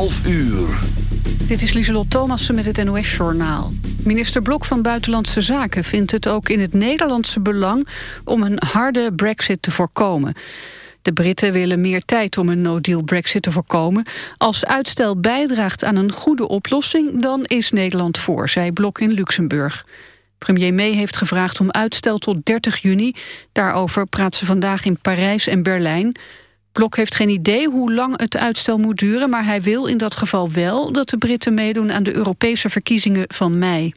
11 uur. Dit is Lieselot Thomassen met het NOS-journaal. Minister Blok van Buitenlandse Zaken vindt het ook in het Nederlandse belang... om een harde brexit te voorkomen. De Britten willen meer tijd om een no-deal brexit te voorkomen. Als uitstel bijdraagt aan een goede oplossing... dan is Nederland voor, zei Blok in Luxemburg. Premier May heeft gevraagd om uitstel tot 30 juni. Daarover praat ze vandaag in Parijs en Berlijn... Blok heeft geen idee hoe lang het uitstel moet duren... maar hij wil in dat geval wel dat de Britten meedoen... aan de Europese verkiezingen van mei.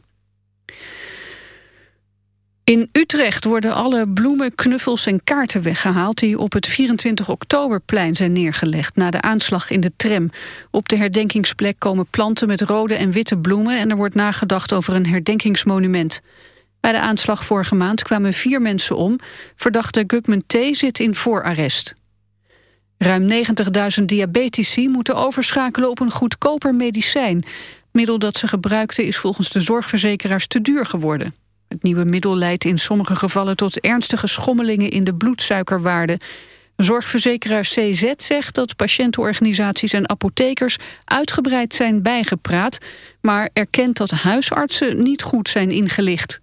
In Utrecht worden alle bloemen, knuffels en kaarten weggehaald... die op het 24 oktoberplein zijn neergelegd... na de aanslag in de tram. Op de herdenkingsplek komen planten met rode en witte bloemen... en er wordt nagedacht over een herdenkingsmonument. Bij de aanslag vorige maand kwamen vier mensen om. Verdachte Gugman T. zit in voorarrest. Ruim 90.000 diabetici moeten overschakelen op een goedkoper medicijn. Het middel dat ze gebruikten is volgens de zorgverzekeraars te duur geworden. Het nieuwe middel leidt in sommige gevallen tot ernstige schommelingen in de bloedsuikerwaarde. Zorgverzekeraar CZ zegt dat patiëntenorganisaties en apothekers uitgebreid zijn bijgepraat, maar erkent dat huisartsen niet goed zijn ingelicht.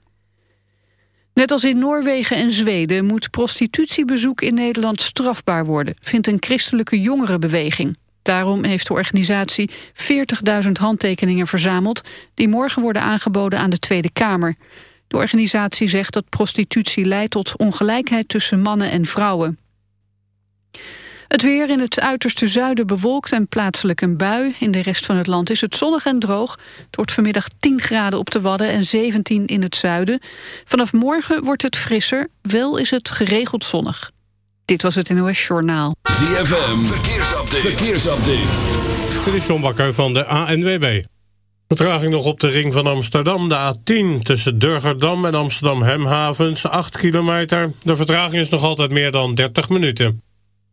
Net als in Noorwegen en Zweden moet prostitutiebezoek in Nederland strafbaar worden, vindt een christelijke jongerenbeweging. Daarom heeft de organisatie 40.000 handtekeningen verzameld... die morgen worden aangeboden aan de Tweede Kamer. De organisatie zegt dat prostitutie leidt tot ongelijkheid tussen mannen en vrouwen. Het weer in het uiterste zuiden bewolkt en plaatselijk een bui. In de rest van het land is het zonnig en droog. Het wordt vanmiddag 10 graden op de Wadden en 17 in het zuiden. Vanaf morgen wordt het frisser, wel is het geregeld zonnig. Dit was het NOS Journaal. ZFM, verkeersupdate. verkeersupdate. Dit is John Bakker van de ANWB. Vertraging nog op de ring van Amsterdam, de A10... tussen Durgerdam en Amsterdam-Hemhavens, 8 kilometer. De vertraging is nog altijd meer dan 30 minuten.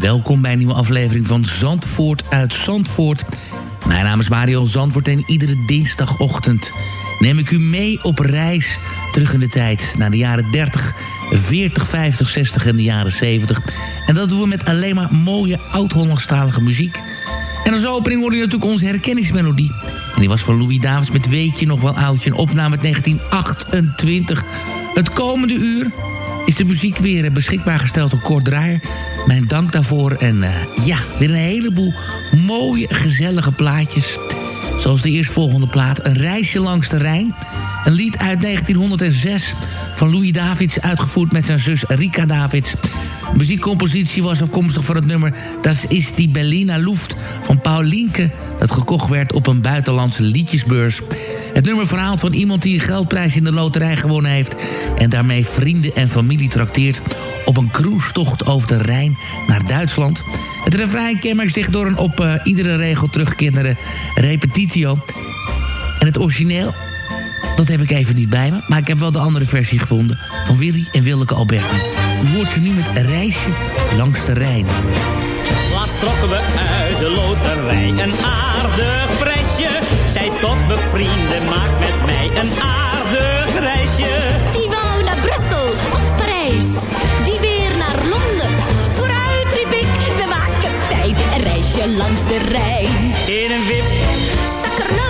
welkom bij een nieuwe aflevering van Zandvoort uit Zandvoort. Mijn naam is Mario Zandvoort en iedere dinsdagochtend neem ik u mee op reis terug in de tijd naar de jaren 30, 40, 50, 60 en de jaren 70. En dat doen we met alleen maar mooie oud-Hollandstalige muziek. En als opening hoor je natuurlijk onze herkenningsmelodie. En die was van Louis Davids met Weetje nog wel oudje, een opname uit 1928. Het komende uur is de muziek weer eh, beschikbaar gesteld door Kort Draaier. Mijn dank daarvoor. En eh, ja, weer een heleboel mooie, gezellige plaatjes. Zoals de eerstvolgende plaat, Een reisje langs de Rijn. Een lied uit 1906 van Louis Davids, uitgevoerd met zijn zus Rika Davids. Muziekcompositie was afkomstig van het nummer Das is die Berliner Luft van Paul Linke... dat gekocht werd op een buitenlandse liedjesbeurs. Het nummer verhaalt van iemand die een geldprijs in de loterij gewonnen heeft... en daarmee vrienden en familie trakteert op een cruisetocht over de Rijn naar Duitsland. Het refrein kenmerkt zich door een op eh, iedere regel terugkerende repetitio. En het origineel, dat heb ik even niet bij me... maar ik heb wel de andere versie gevonden van Willy en Willeke Alberti. U hoort ze nu met een reisje langs de Rijn. Laatst trokken we uit de loterij een aardig prijsje. Zij tot bevrienden, maak met mij een aardig reisje. Die wou naar Brussel of Parijs, die weer naar Londen. Vooruit riep ik, we maken fijn een reisje langs de Rijn. In een wip, zakkernoot,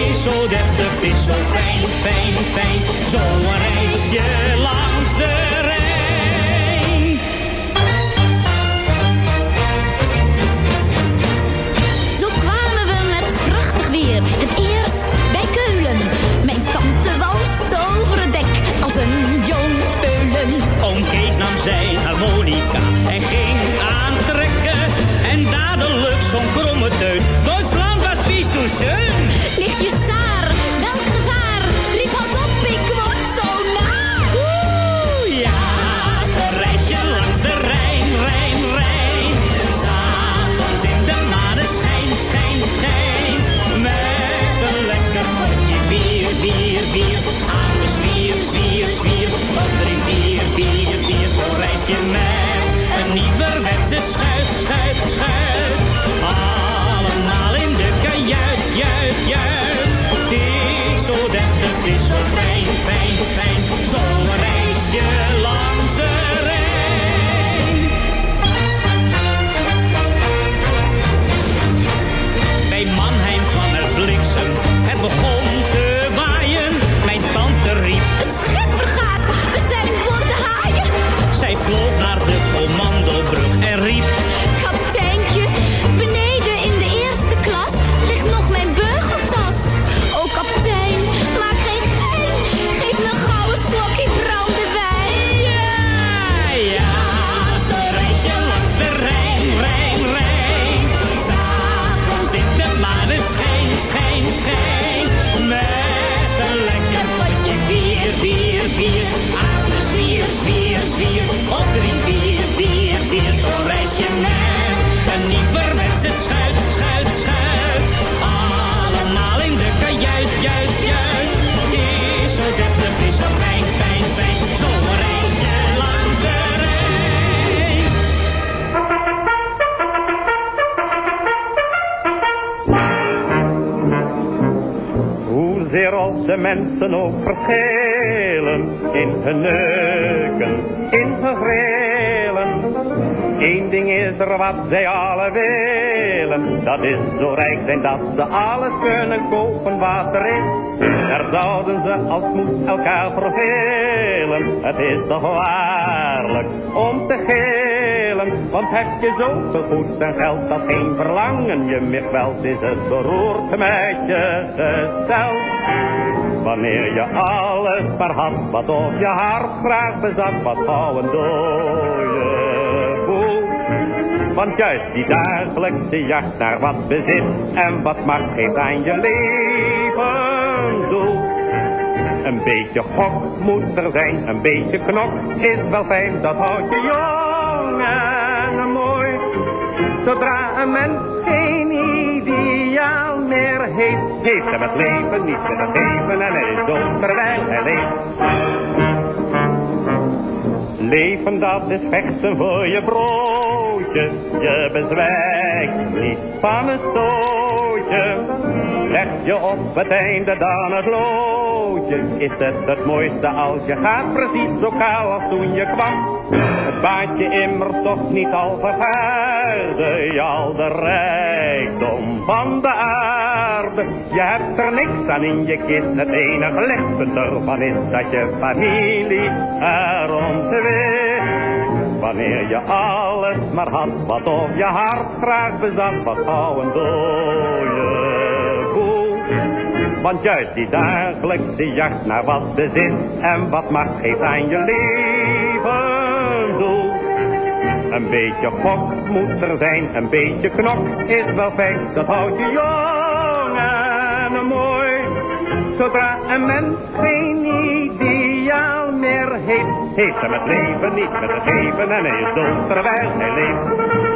Is zo deftig, het is zo fijn, fijn, fijn. Zo reis je langs de Rijn. Zo kwamen we met prachtig weer, het eerst bij Keulen. Mijn tante walst over het dek als een jong peulen. Oom Kees nam zijn harmonica en ging aantrekken. Verschillen in hun neuken, in hun grillen. Eén ding is er wat zij alle willen, dat is zo rijk zijn dat ze alles kunnen kopen wat er is. Daar zouden ze als moed elkaar vervelen, het is toch waarlijk om te gillen. Want heb je zoveel goed en geld dat geen verlangen je meer kwelt, is het beroerd met je gestel. Wanneer je alles maar had, wat op je hart graag bezat, wat gauw een dooie boel. Want juist die dagelijkse jacht naar wat bezit en wat macht geeft aan je leven doel. Een beetje gok moet er zijn, een beetje knok is wel fijn, dat houdt je jong en mooi. Zodra een mens geen ideaal meer heeft, heeft hem het leven niet te geven en hij is dood leeft. Leven dat is vechten voor je broodje, je bezwijkt niet van een stootje. Leg je op het einde dan het loodje, is het het mooiste als je gaat precies zo kaal als toen je kwam. Het baat je immers toch niet al vergaarde, je al de rijkdom van de aarde. Je hebt er niks aan in je kist, het enige lichtpunt ervan is dat je familie erom wist. Wanneer je alles maar had, wat op je hart graag bezat, wat gauw een dooie. Want juist die dagelijkse jacht naar wat bezit en wat macht geeft aan je leven doel. Een beetje gok moet er zijn, een beetje knok is wel fijn, dat houdt je jong en mooi. Zodra een mens geen ideaal meer heeft, heeft hem het leven niet met te geven en hij is dood terwijl hij.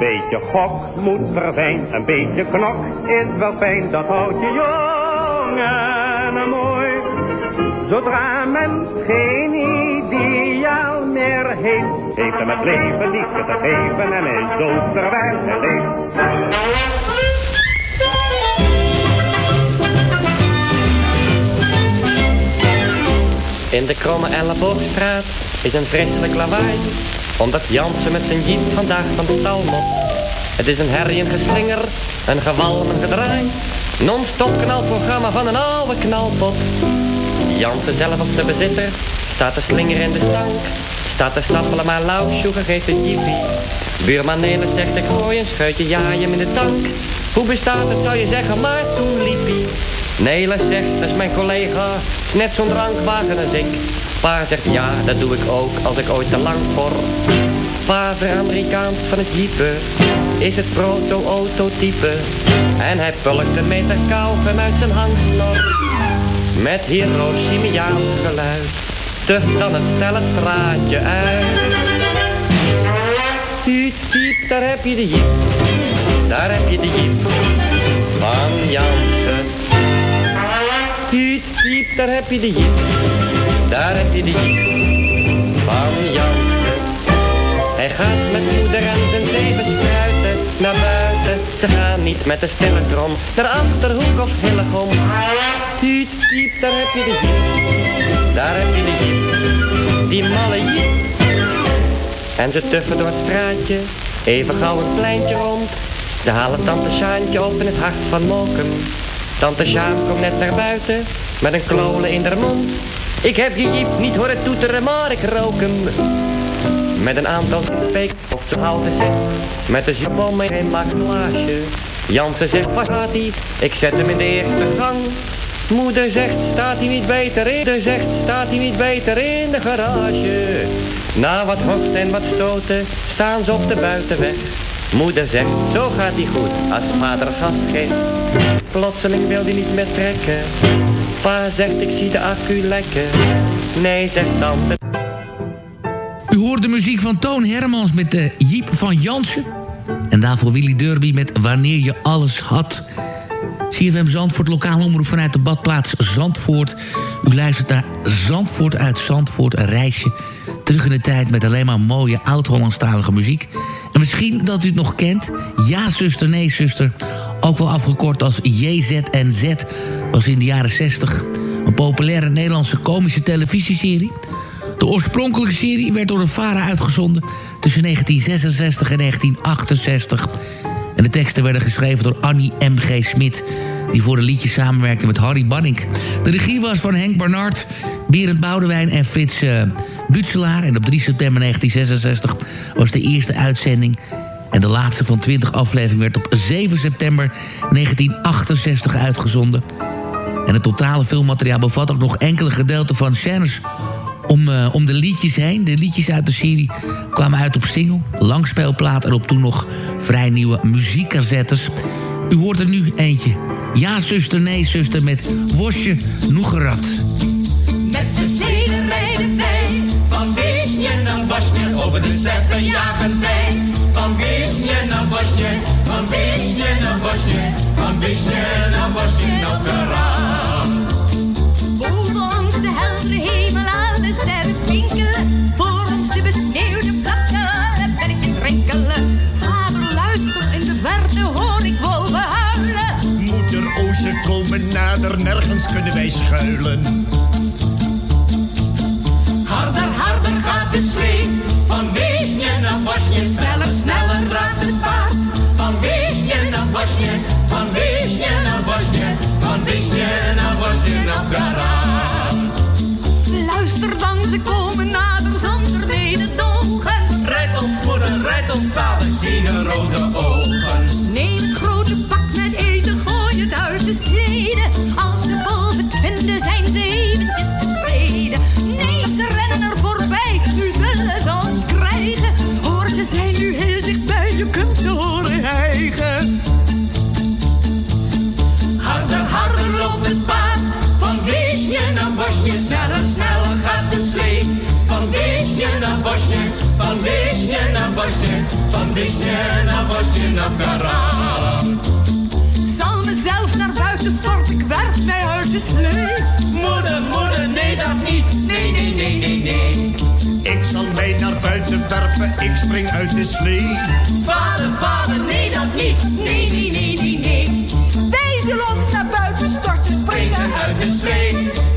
Beetje gok moet er zijn, een beetje knok is wel fijn, dat houdt je jong en mooi. Zodra men geen ideaal meer heeft, heeft hem het leven meer te geven en is dood leeft. In de kromme elleboogstraat is een vreselijk lawaai. Omdat Jansen met zijn jeep vandaag van de stal moet. Het is een herrie, een geslinger, een gewalm, een gedraai. Non-stop knalprogramma van een oude knalpot. Jansen zelf op de bezitter staat te slingeren in de stank. Staat te sappelen maar lauw, sjoegen geeft een jippie. Buurman Nelis zegt ik gooi een scheutje, ja je hem in de tank. Hoe bestaat het zou je zeggen, maar toen liep hij. Nelis zegt, dat is mijn collega, net zo'n drankwagen als ik. Pa zegt ja, dat doe ik ook als ik ooit te lang voor. Pa Amerikaans van het jeepen is het proto-autotype. En hij pulkt een meter kauwgum uit zijn hangsnor. Met Hiroshimiaans geluid, tucht dan het snelle straatje uit. Piep, piep, daar heb je de jeep, daar heb je de jeep van Jansen. Piep, piep, daar heb je de jeep, daar heb je de van Jansen. Hij gaat met moeder en zijn zeven spruiten naar buiten. Ze gaan niet met de stille trom naar Achterhoek of Hillegom. Piep, piep, daar heb je de jeep, daar heb je de jeep, die malle jeep. En ze tuffen door het straatje, even gauw een pleintje rond. Ze halen tante Sjaantje op in het hart van Mokum. Tante Sjaan komt net naar buiten, met een klolen in haar mond. Ik heb je jeep niet horen toeteren, maar ik rook hem. Met een aantal peek op zijn houten zet. Met de jabon mee in maklage. Jansen zegt, waar gaat hij? Ik zet hem in de eerste gang. Moeder zegt, staat hij niet beter in? Moeder zegt, staat hij niet beter in de garage? Na wat horst en wat stoten, staan ze op de buitenweg. Moeder zegt, zo gaat hij goed, als vader gas geeft. Plotseling wil hij niet meer trekken. Pa zegt, ik zie de accu lekken. Nee, zegt tante. U hoort de muziek van Toon Hermans met de Jeep van Jansen. En daarvoor Willy Derby met Wanneer je alles had. CFM Zandvoort, lokaal omroep vanuit de badplaats Zandvoort. U luistert naar Zandvoort uit Zandvoort, een reisje terug in de tijd... met alleen maar mooie oud-Hollandstalige muziek. En misschien dat u het nog kent. Ja, zuster, nee, zuster. Ook wel afgekort als JZNZ. Was in de jaren 60 een populaire Nederlandse komische televisieserie... De oorspronkelijke serie werd door de VARA uitgezonden tussen 1966 en 1968. En de teksten werden geschreven door Annie M.G. Smit... die voor de liedjes samenwerkte met Harry Banning. De regie was van Henk Barnard, Berend Boudewijn en Frits uh. En op 3 september 1966 was de eerste uitzending... En de laatste van 20 afleveringen werd op 7 september 1968 uitgezonden. En het totale filmmateriaal bevat ook nog enkele gedeelten van scènes om, uh, om de liedjes heen. De liedjes uit de serie kwamen uit op single, langspeelplaat... en op toen nog vrij nieuwe muziekcassettes. U hoort er nu eentje. Ja, zuster, nee, zuster, met Wosje Noegerat. Met de zeden rijden wij, van Weesje naar Bosje, over de zeppen jagen wij. Van Weesje naar Bosje, van Weesje naar Bosje, van Weesje naar Bosje, op nergens kunnen wij schuilen. Harder, harder gaat de slee, van Weesje naar Bosje, sneller, sneller raakt het paard. Van Weesje naar Bosje, van Weesje naar Bosje, van Weesje naar Bosje, de raad. Luister dan, ze komen nader zonder mededogen. Rijd ons moeder, rijd ons vader, zien een rode Вишня naar башня, van Vishnu naar Vashti naar Karan. Zal mezelf naar buiten stort ik werf mij uit de slee. Moeder, moeder, nee dat niet, nee, nee, nee, nee, nee. Ik zal mij naar buiten werpen, ik spring uit de slee. Vader, vader, nee dat niet, nee, nee, nee, nee, nee. Wij zullen ons naar buiten storten, springen uit de slee.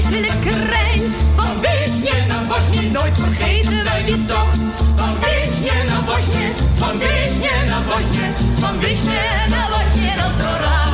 vreselijke reis. Van Wiesje naar nooit vergeten wij die tocht. Van Wiesje naar Bosje, van Wiesje naar Bosje, van Wiesje naar Bosje, dat door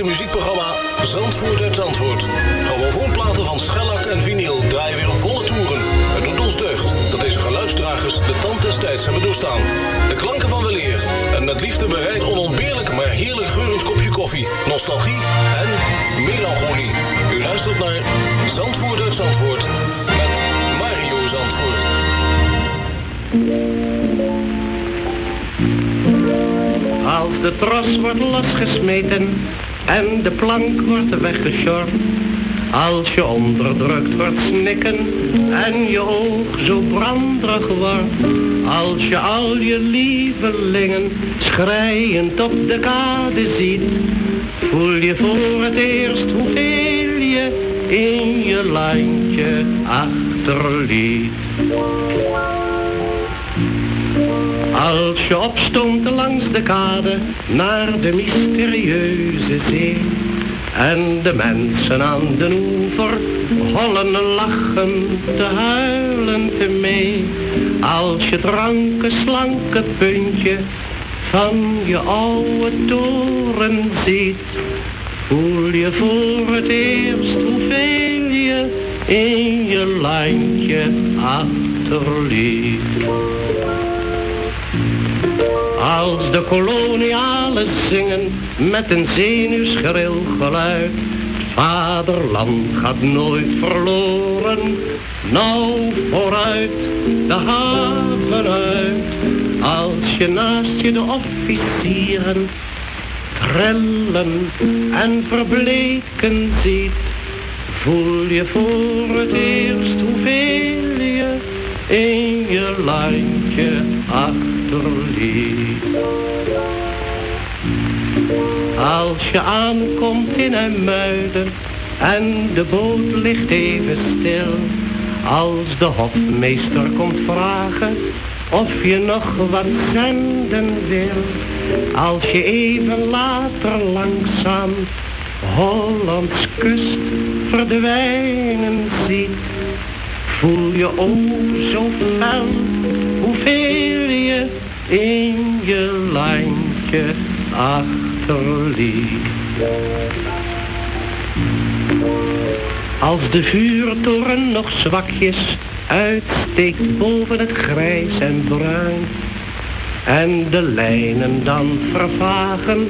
historische muziekprogramma Zandvoort uit Zandvoort. Grammofoonplaten van schellak en vinyl draaien weer volle toeren. Het doet ons deugd dat deze geluidsdragers de tand des tijds hebben doorstaan. De klanken van weleer en met liefde bereid onontbeerlijk maar heerlijk geurend kopje koffie, nostalgie en melancholie. U luistert naar Zandvoort uit Zandvoort met Mario Zandvoort. Als de tros wordt losgesmeten en de plank wordt weggeshort. Als je onderdrukt wordt snikken en je oog zo branderig wordt. Als je al je lievelingen schrijend op de kade ziet. Voel je voor het eerst hoeveel je in je landje achterliet. Als je opstond langs de kade naar de mysterieuze zee. En de mensen aan de oever hollen lachen te huilen te mee. Als je dranke slanke puntje van je oude toren ziet. Voel je voor het eerst hoeveel je in je landje achterliet. Als de kolonialen zingen met een zenuwschril geluid. Vaderland gaat nooit verloren, nou vooruit de haven uit. Als je naast je de officieren trillen en verbleken ziet. Voel je voor het eerst hoeveel in je landje achterliet. Als je aankomt in een muiden en de boot ligt even stil. Als de hofmeester komt vragen of je nog wat zenden wil. Als je even later langzaam Hollands kust verdwijnen ziet. Voel je ook zo fel hoeveel je in je landje achterliet. Als de vuurtoren nog zwakjes uitsteekt boven het grijs en bruin. En de lijnen dan vervagen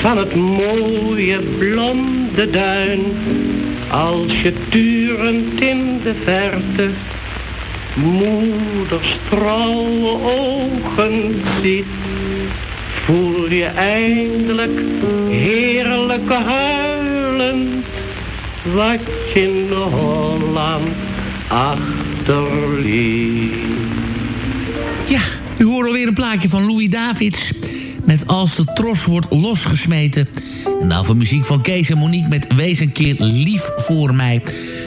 van het mooie blonde duin. Als je turend in de verte moeders trouwe ogen ziet. Voel je eindelijk heerlijke huilen wat je in Holland achterliet. Ja, u hoort alweer een plaatje van Louis Davids... met Als de tros wordt losgesmeten. En daarvoor muziek van Kees en Monique met Wees een keer lief voor mij.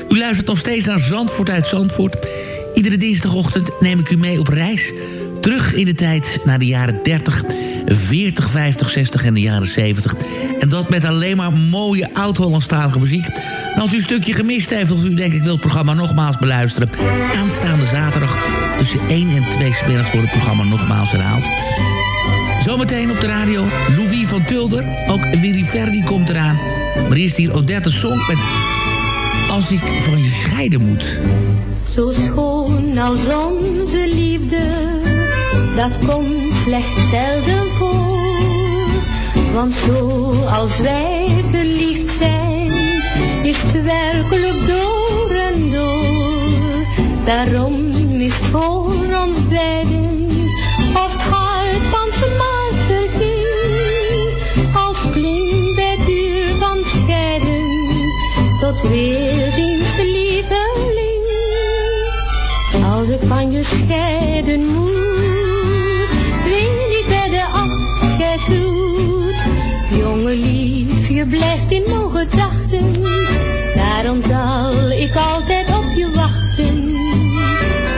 U luistert nog steeds naar Zandvoort uit Zandvoort. Iedere dinsdagochtend neem ik u mee op reis... terug in de tijd naar de jaren 30, 40, 50, 60 en de jaren 70. En dat met alleen maar mooie oud-Hollandstalige muziek... Als u een stukje gemist heeft of u denkt ik wil het programma nogmaals beluisteren... aanstaande zaterdag tussen 1 en 2 smiddags wordt het programma nogmaals herhaald. Zometeen op de radio Louis van Tulder. Ook Willy Verdi komt eraan. Maar eerst hier Odette Song met Als ik van je scheiden moet. Zo schoon als onze liefde, dat komt slechts zelden voor. Want zo als wij verliefd zijn, is het werkelijk door en door. Daarom is het voor ons beiden, tot weerziens lieveling. Als ik van je scheiden moet, weet ik doet. Jongen lief, je blijft in mijn gedachten. Daarom zal ik altijd op je wachten.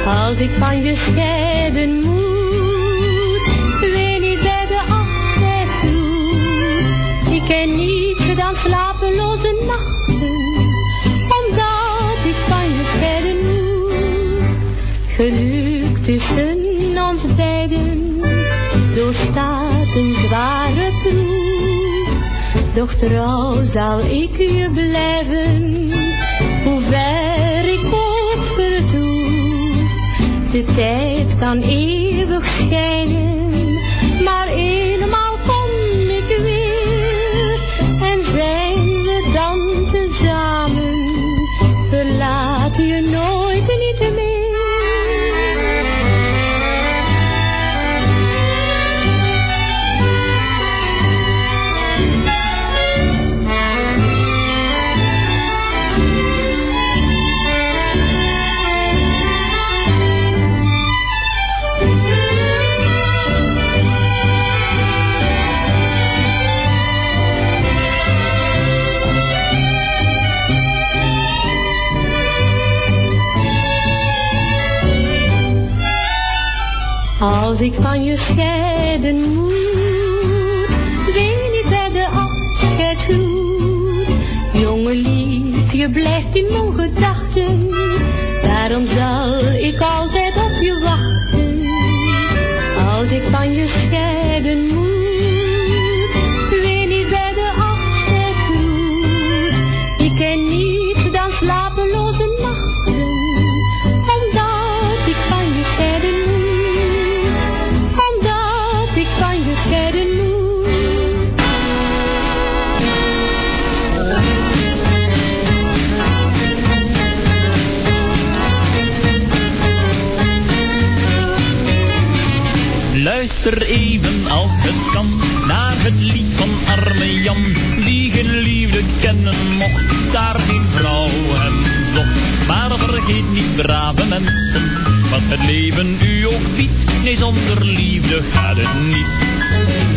Als ik van je scheiden moet, wil ik bij de afscheid doen. Ik ken niets dan slapeloze nachten, tussen ons beiden, doorstaat een zware proef. Doch trouw zal ik je blijven, hoe ver ik ook vertoef. De tijd kan eeuwig schijnen, maar eenmaal kom ik weer. En zijn we dan tezamen, verlaat je nooit Als ik van je scheiden moet, weet ik bij de afscheid goed. Jongen lief, je blijft in mijn gedachten, daarom zal ik altijd op je wachten. Als ik van je scheiden moet, Luister even als het kan naar het lied van arme Jan, die geen liefde kennen mocht, daar geen vrouw hem zocht. Maar vergeet niet, brave mensen, wat het leven u ook biedt. Nee, zonder liefde gaat het niet.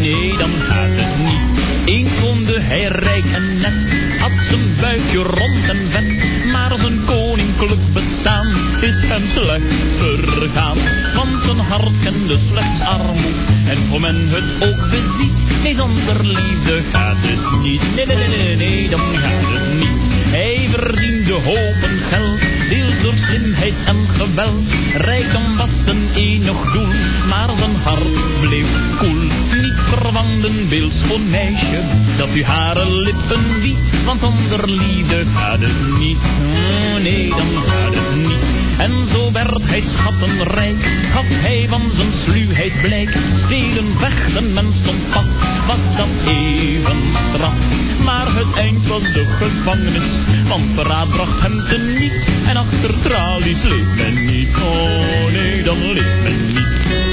Nee, dan gaat het niet. Eens woonde hij rijk en net, had zijn buikje rond en vet, maar zijn koninklijk bestaan is hem slecht vergaan. Want zijn hart kende slechts armoed, en hoe men het ook beziet, nee, liefde gaat het niet. Nee, nee, nee, nee, nee, dan gaat het niet. Hij verdiende hopen geld, deels door slimheid en geweld. Rijkdom was zijn enig doel, maar zijn hart bleef koel. Een beeldschoon meisje, dat u hare lippen wiet. Want zonder liefde gaat het niet, Mm, nee dan gaat het niet. En zo werd hij schattenrijk, gaf hij van zijn sluwheid blijk. Stelen, vechten, men stond pat, was dat even straf. Maar het eind was de gevangenis, want verraad bracht hem te niet. En achter tralies leeft men niet, oh nee, dan leeft men niet.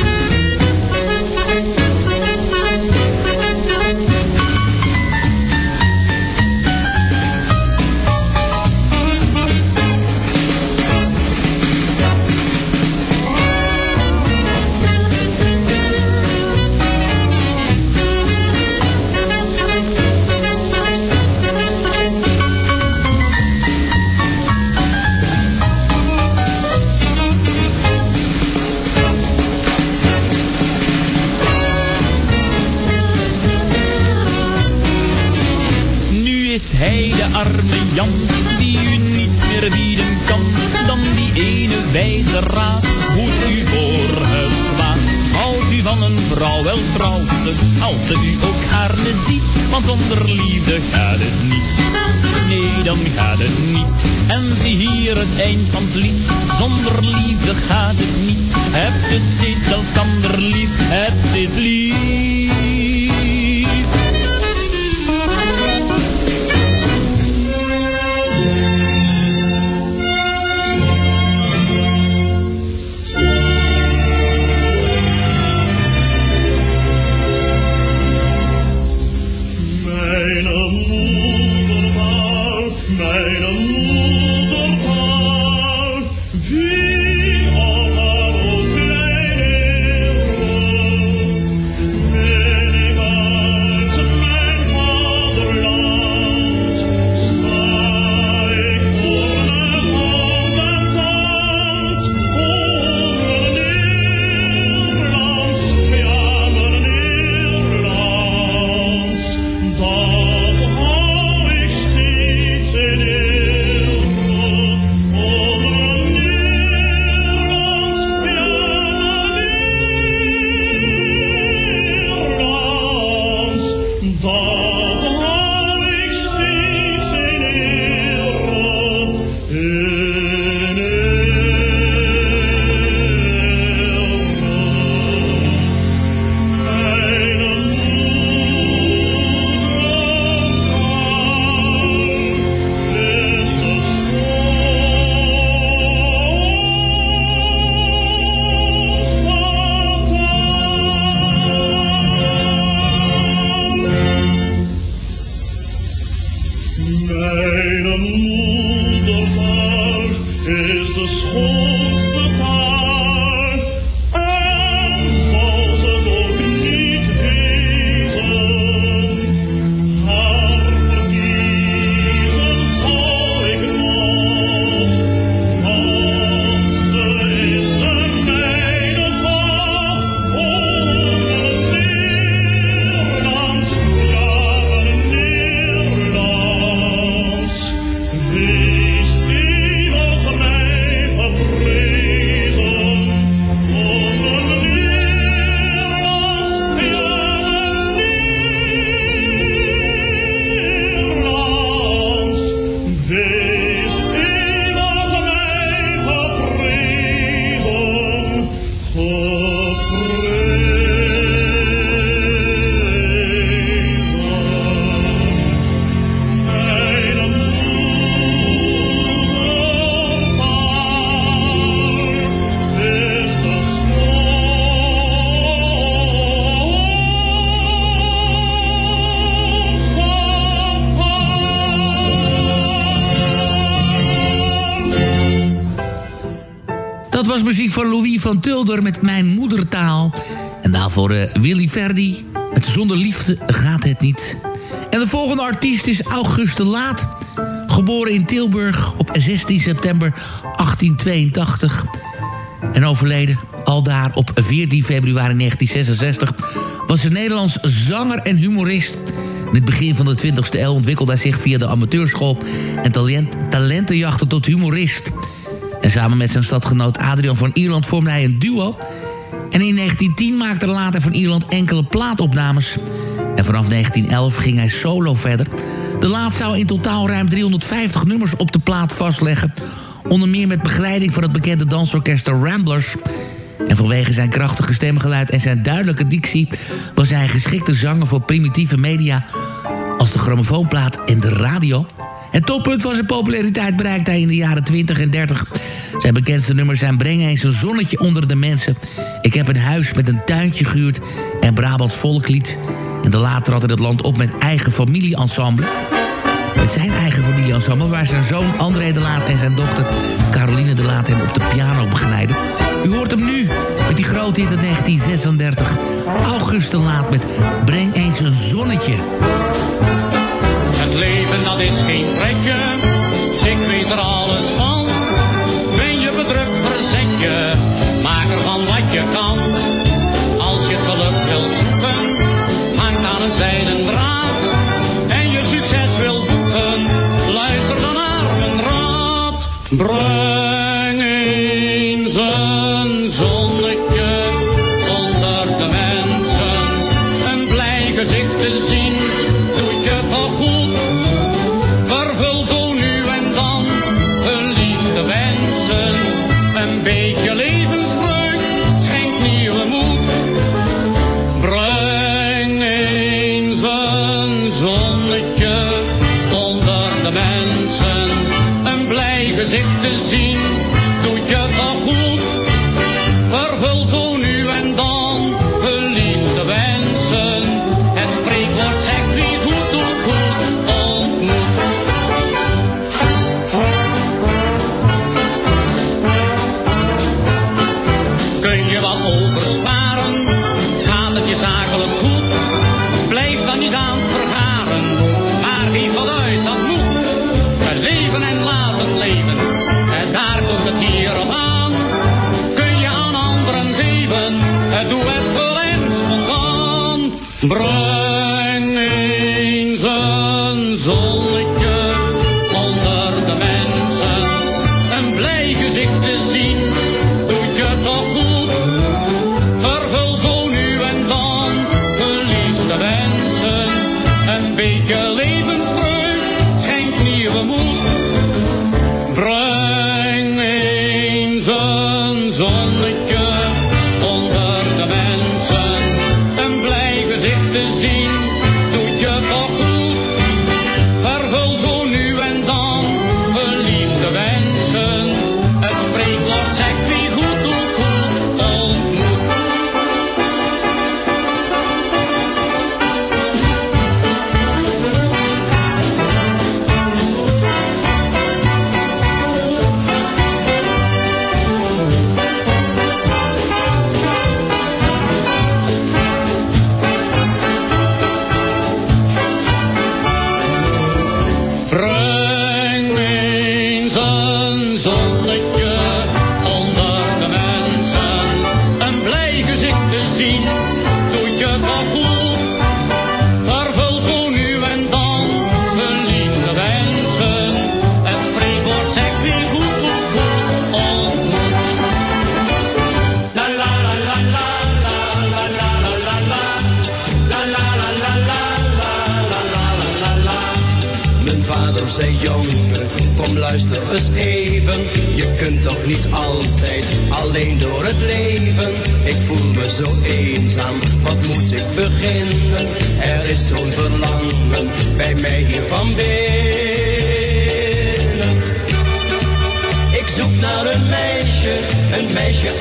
Hij de arme Jan, die u niets meer bieden kan, dan die ene wijze raad, hoe u voor het kwaad. Houdt u van een vrouw, wel trouw ze, als ze u ook gaarne ziet, want zonder liefde gaat het niet. Nee, dan gaat het niet. En zie hier het eind van het lied, zonder liefde gaat het niet. Heb je steeds elkander lief, heb steeds lief. Gaat het niet. En de volgende artiest is Auguste Laat. Geboren in Tilburg op 16 september 1882. En overleden al daar op 14 februari 1966... was een Nederlands zanger en humorist... In het begin van de 20e eeuw ontwikkelde hij zich via de amateurschool... en talent, talentenjachten tot humorist. En samen met zijn stadgenoot Adrian van Ierland vormde hij een duo... En in 1910 maakte de later van Ierland enkele plaatopnames. Vanaf 1911 ging hij solo verder. De laat zou in totaal ruim 350 nummers op de plaat vastleggen. Onder meer met begeleiding van het bekende dansorkest Ramblers. En vanwege zijn krachtige stemgeluid en zijn duidelijke dictie... was hij een geschikte zanger voor primitieve media... als de grammofoonplaat en de radio. Het toppunt van zijn populariteit bereikte hij in de jaren 20 en 30. Zijn bekendste nummers zijn Breng eens een zonnetje onder de mensen... Ik heb een huis met een tuintje gehuurd en Brabants volklied. En de later had in het land op met eigen familieensemble. Met zijn eigen familieensemble waar zijn zoon André de Laat en zijn dochter Caroline de Laat hem op de piano begeleiden. U hoort hem nu met die grote hit uit 1936. August de Laat met Breng eens een zonnetje. Het leven dat is geen pretje, ik weet er alles van. Ben je bedrukt, verzet je, maak ervan wat je kan. Zijden draad. En je succes wilt boeken, luister dan naar mijn raad. Breng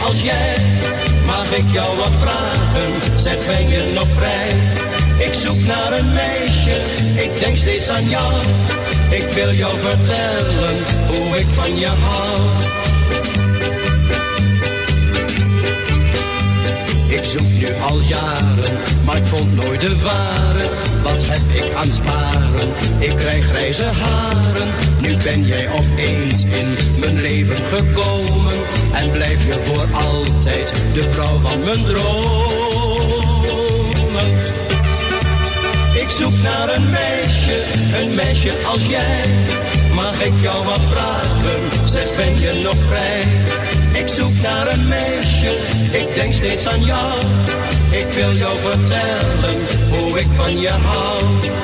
als jij. Mag ik jou wat vragen? Zeg, ben je nog vrij? Ik zoek naar een meisje, ik denk steeds aan jou. Ik wil jou vertellen hoe ik van je hou. Zoek nu al jaren, maar ik vond nooit de ware. Wat heb ik aan sparen? Ik krijg grijze haren. Nu ben jij opeens in mijn leven gekomen. En blijf je voor altijd de vrouw van mijn dromen. Ik zoek naar een meisje, een meisje als jij. Mag ik jou wat vragen? Zeg, ben je nog vrij? Ik zoek naar een meisje, ik denk steeds aan jou. Ik wil jou vertellen hoe ik van je hou.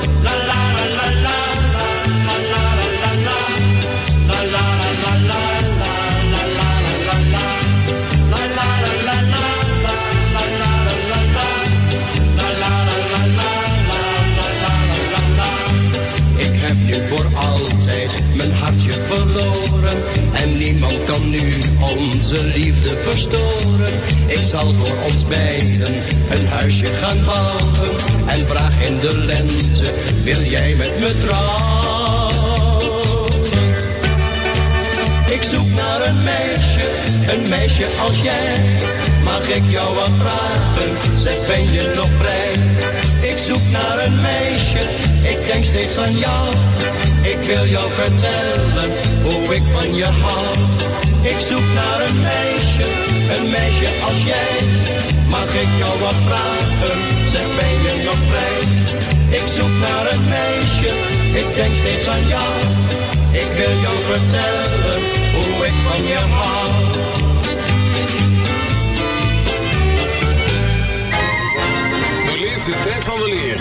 Onze liefde verstoren. Ik zal voor ons beiden een huisje gaan bouwen en vraag in de lente, wil jij met me trouwen? Ik zoek naar een meisje, een meisje als jij. Mag ik jou wat vragen, zeg ben je nog vrij? Ik zoek naar een meisje, ik denk steeds aan jou. Ik wil jou vertellen hoe ik van je hou. Ik zoek naar een meisje, een meisje als jij. Mag ik jou wat vragen, zeg ben je nog vrij? Ik zoek naar een meisje, ik denk steeds aan jou. Ik wil jou vertellen hoe ik van je hou. De tijd van weleer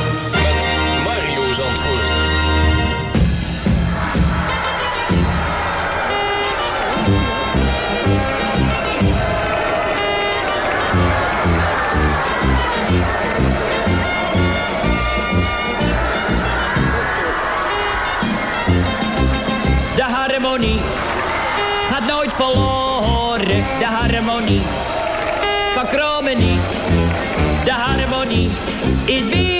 harmonie van Kromenie. De harmonie is weer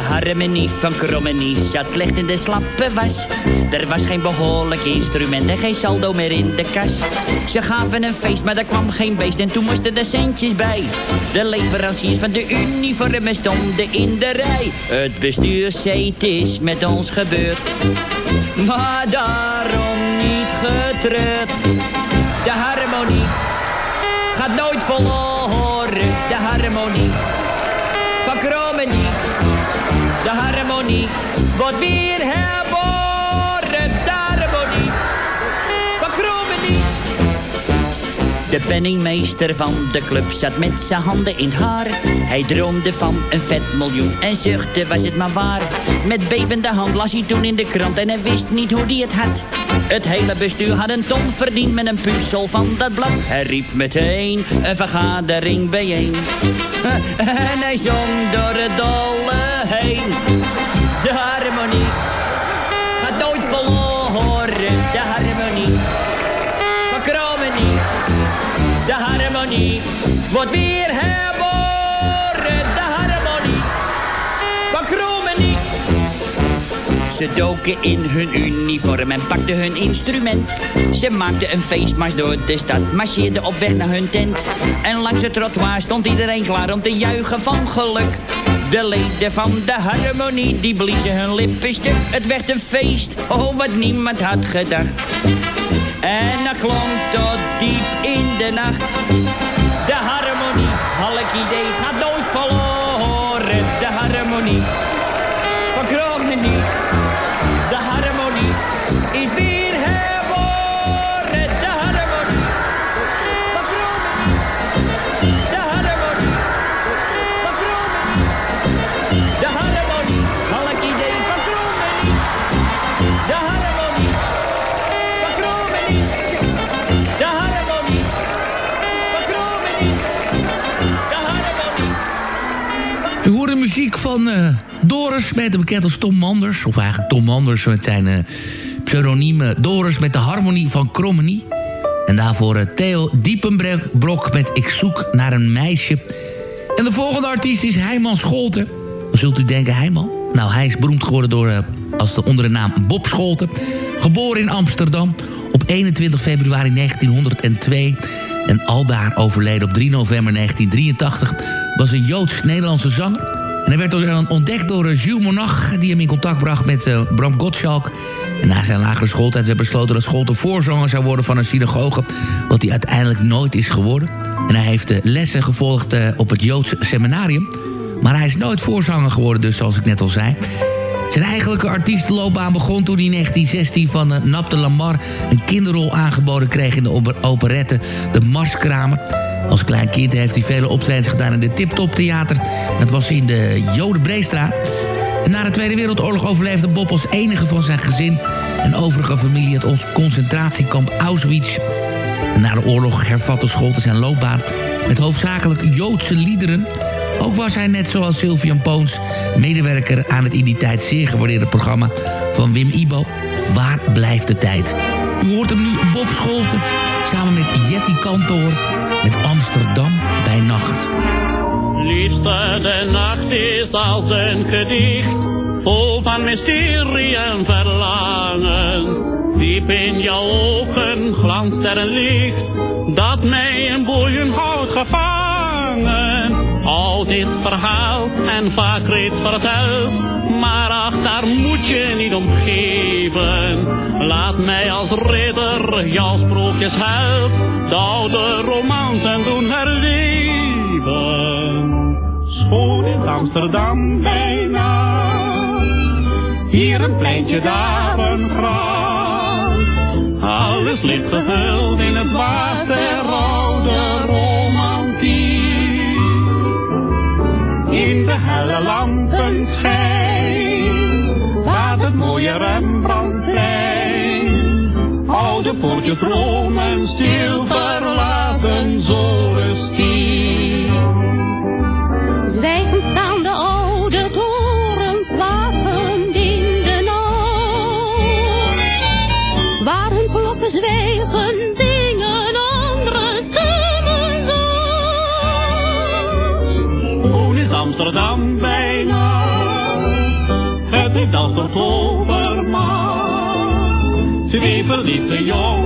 harmonie van Krommenie zat slecht in de slappe was. Er was geen behoorlijk instrument en geen saldo meer in de kas. Ze gaven een feest, maar er kwam geen beest en toen moesten er centjes bij. De leveranciers van de uniformen stonden in de rij. Het bestuur zei, het is met ons gebeurd. Maar daarom niet getreurd. De harmonie gaat nooit verloren. De harmonie van Krommenie. De harmonie wordt weer herboren. De penningmeester van de club zat met zijn handen in haar. Hij droomde van een vet miljoen en zuchtte, was het maar waar. Met bevende hand las hij toen in de krant en hij wist niet hoe hij het had. Het hele bestuur had een ton verdiend met een puzzel van dat blad. Hij riep meteen een vergadering bijeen. En hij zong door het dolle heen. De harmonie harmonie wordt weer herboren. De harmonie van Kromenie. Ze doken in hun uniform en pakten hun instrument. Ze maakten een feestmars door de stad, marcheerden op weg naar hun tent. En langs het trottoir stond iedereen klaar om te juichen van geluk. De leden van de harmonie, die bliezen hun lippen stuk. Het werd een feest, oh wat niemand had gedacht. En dat klonk tot diep in de nacht. De harmonie Halk idee gaat nooit verloren. De harmonie Doris, beter bekend als Tom Manders. Of eigenlijk Tom Manders met zijn eh pseudoniem Doris met de harmonie van Krommenie. En daarvoor eh, Theo Diepenbrok met Ik zoek naar een meisje. En de volgende artiest is Heiman Scholten. Zult u denken, Heiman? Nou, hij is beroemd geworden door, eh, als de, onder de naam Bob Scholten. Geboren in Amsterdam op 21 februari 1902... En aldaar overleden op 3 november 1983 was een Joods-Nederlandse zanger. En hij werd ontdekt door eh, Jules Monach, die hem in contact bracht met eh, Bram Gottschalk. En na zijn lagere schooltijd werd besloten dat Scholten voorzanger zou worden van een synagoge, wat hij uiteindelijk nooit is geworden. En hij heeft eh, lessen gevolgd op het Joods seminarium. Maar hij is nooit voorzanger geworden, dus zoals ik net al zei. Zijn eigenlijke artiestenloopbaan begon toen hij in 1916 van Nap de Lamar een kinderrol aangeboden kreeg in de oper- operette De Marskramer. Als klein kind heeft hij vele optredens gedaan in de Tip Top Theater. Dat was in de Jodenbreestraat. En na de Tweede Wereldoorlog overleefde Bob als enige van zijn gezin... en overige familie het ons concentratiekamp Auschwitz. Na de oorlog hervatte Scholten zijn loopbaan met hoofdzakelijk Joodse liederen... Ook was hij net zoals Sylvian Poons medewerker aan het in die tijd zeer gewaardeerde programma van Wim Ibo. Waar blijft de tijd? U hoort hem nu Bob Scholten samen met Jetty Kantoor met Amsterdam bij nacht. Liefste, de nacht is als een gedicht, vol van mysterie en verlangen. Diep in jouw ogen glanst er een licht, dat mij een boeien houdt gevangen. Oud is verhaald en vaak reeds verteld, maar ach, daar moet je niet om geven. Laat mij als ridder jouw sprookjes helpen, de oude romansen doen herleven. Schoon in Amsterdam bijna, hier een pleintje, daar een graf. Alles ligt gehuld in het waas der oude romantiek. In de helle lampen schijn, waar het mooie Rembrandtplein. Oude poortje dromen stil verlaten, zo your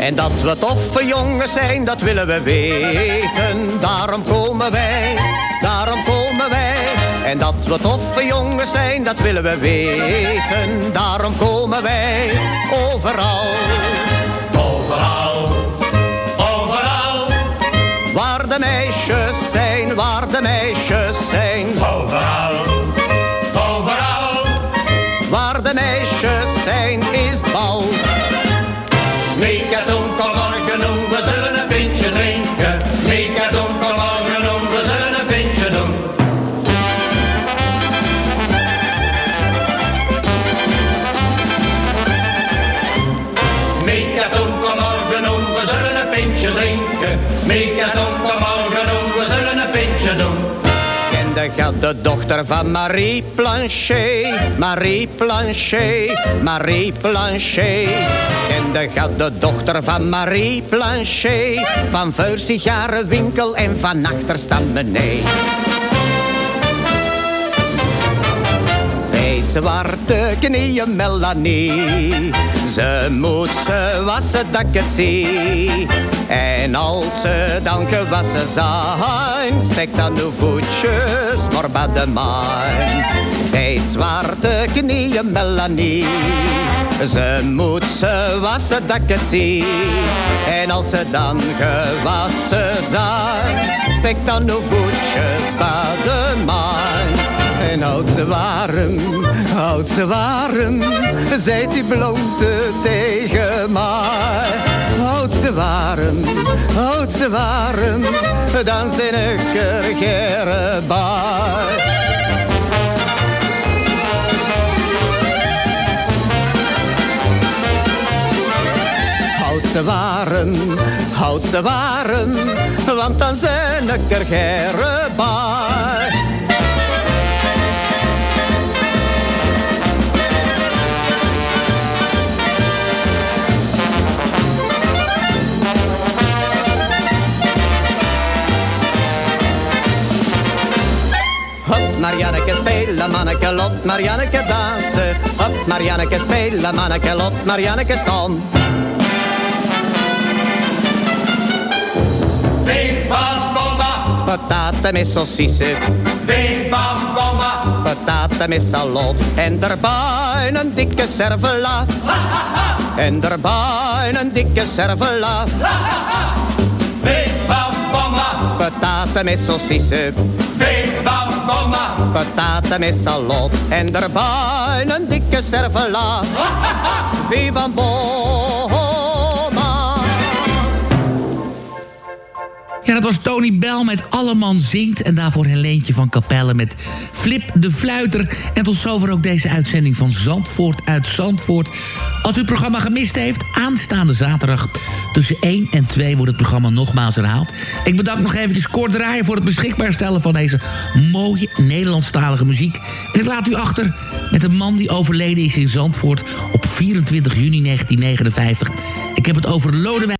En dat we toffe jongens zijn, dat willen we weten. Daarom komen wij, daarom komen wij. En dat we toffe jongens zijn, dat willen we weten. Daarom komen wij overal. Overal, overal. Waar de meisjes zijn, waar de meisjes de dochter van Marie Planchet, Marie Planchet, Marie Planchet. Kende gaat de dochter van Marie Planchet, van vuursigarenwinkel en van achterstammenee. Zwarte knieën Melanie, ze moet ze wassen dat ik het zie. En als ze dan gewassen zijn, steekt dan uw voetjes maar bij de maan. Zij zwarte knieën Melanie, ze moet ze wassen dat ik het zie. En als ze dan gewassen zijn, steekt dan uw voetjes bij de maan. En houd ze warm, houd ze warm, zijt die blonde tegen mij. Houd ze warm, houd ze warm, dan zijn ik er gere bij. Houd ze warm, houd ze warm, want dan zijn ik er gere Marianneke spelen, manneke lot, Marianneke dansen. Hop, Marianneke spelen, manneke lot, Marianneke staan. Veen van bomba, Pataten met saucissen, veen van bomba. pataten met salot. En daarbij een dikke servela. En daarbij een dikke servela. Veen van bomba, Pataten met saucissen. Bomma. Pataten met salot. En daarbij een dikke servela. Viva Bomma. Ja, dat was Tony Bell met Alleman Zingt. En daarvoor Helentje van Capelle met Flip de Fluiter. En tot zover ook deze uitzending van Zandvoort uit Zandvoort. Als u het programma gemist heeft, aanstaande zaterdag... tussen 1 en 2 wordt het programma nogmaals herhaald. Ik bedank nog eventjes Kort Draaien voor het beschikbaar stellen... van deze mooie Nederlandstalige muziek. En ik laat u achter met een man die overleden is in Zandvoort... op 24 juni 1959. Ik heb het over Lodewijk...